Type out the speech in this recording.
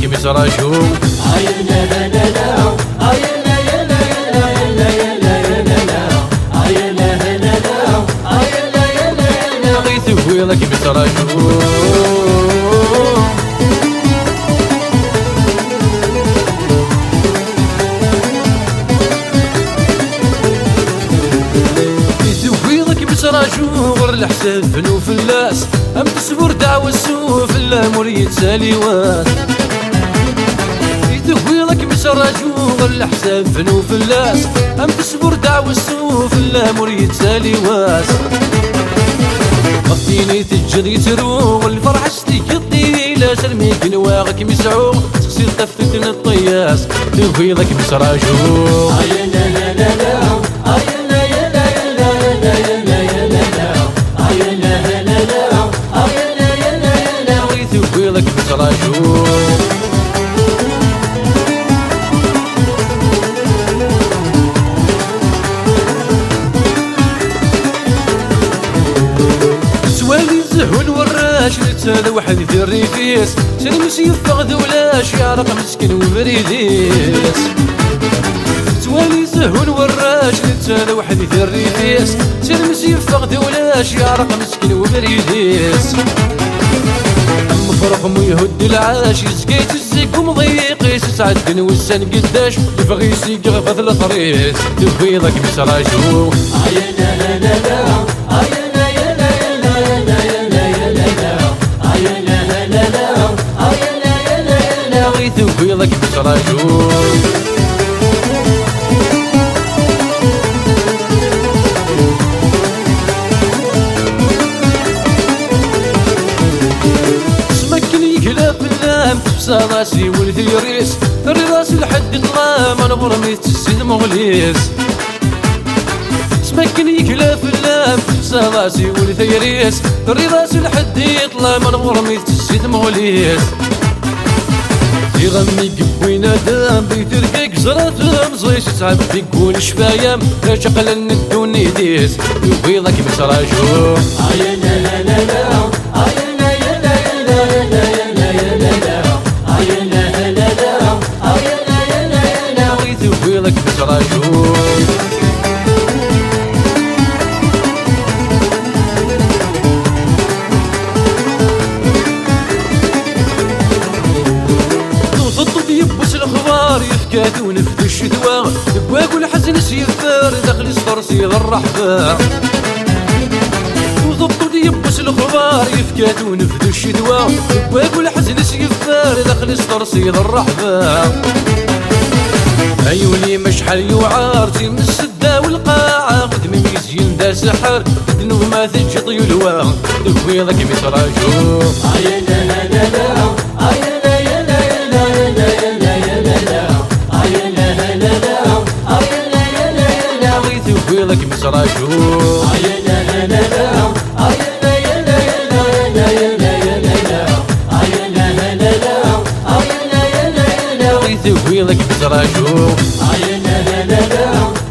ويلك مسراجو عينا لا لا عينا يا لا يا لا يا لا يا لا يا لا لا عينا لا لا لا عينا يا لا يا لا غيث ويلك مسراجو سراجو غر الحساب فنو فلاس أم تصبر دعوة السوف لا مريد سالي واس. لك مسراجو غر الحساب فنو فلاس أم تصبر دعوة السوف لا مريد سالي واس. غطيني تجري ترو والفرح ستيك الطيلة. سلمي قنواغك مسعو تغسل طفتن الطياس. لك مسراجو لا لا لا لا رجوع نتسال واحد في الريفيس. سلمس يفغ ذولاش يعرق مسكن ومريديس سوالي زهون وراش نتسال واحد في الريفيس. سلمس يفغ ذولاش يعرق مسكن ومريديس فرق مو يهد العاش سقيت الزيك ومضيق. سعد نوسن قداش؟ يبغي يسيق غفظ الطريق. تبيضك مسراجو عينا لا. راسي ولدي ريس راسي لحد طلام أنا برميت السيد مغليس سمكن يكلا في اللام راسي ولدي ريس راسي لحد طلام أنا برميت السيد مغليس يغني قبوينا دام بيترقق زرات مزيش تعبي قول شفايا شقل الدوني ديس يبيضك مسراجو عينا لا لا لا لا يا لا سيفار داخل صدر سيد الرحبة. وضبط يبوس الاخبار يفكات ونفذ الشدوى. بواك والحزن سيفار داخل صدر سيد الرحبة. عيوني مشحال يوعارتي من السدة والقاعة. قد من يزين دا سحر ذنوب ما تجي طيولوا ذويضك متراجو عينا لا ذويضك متراجو عينا لا عينا يا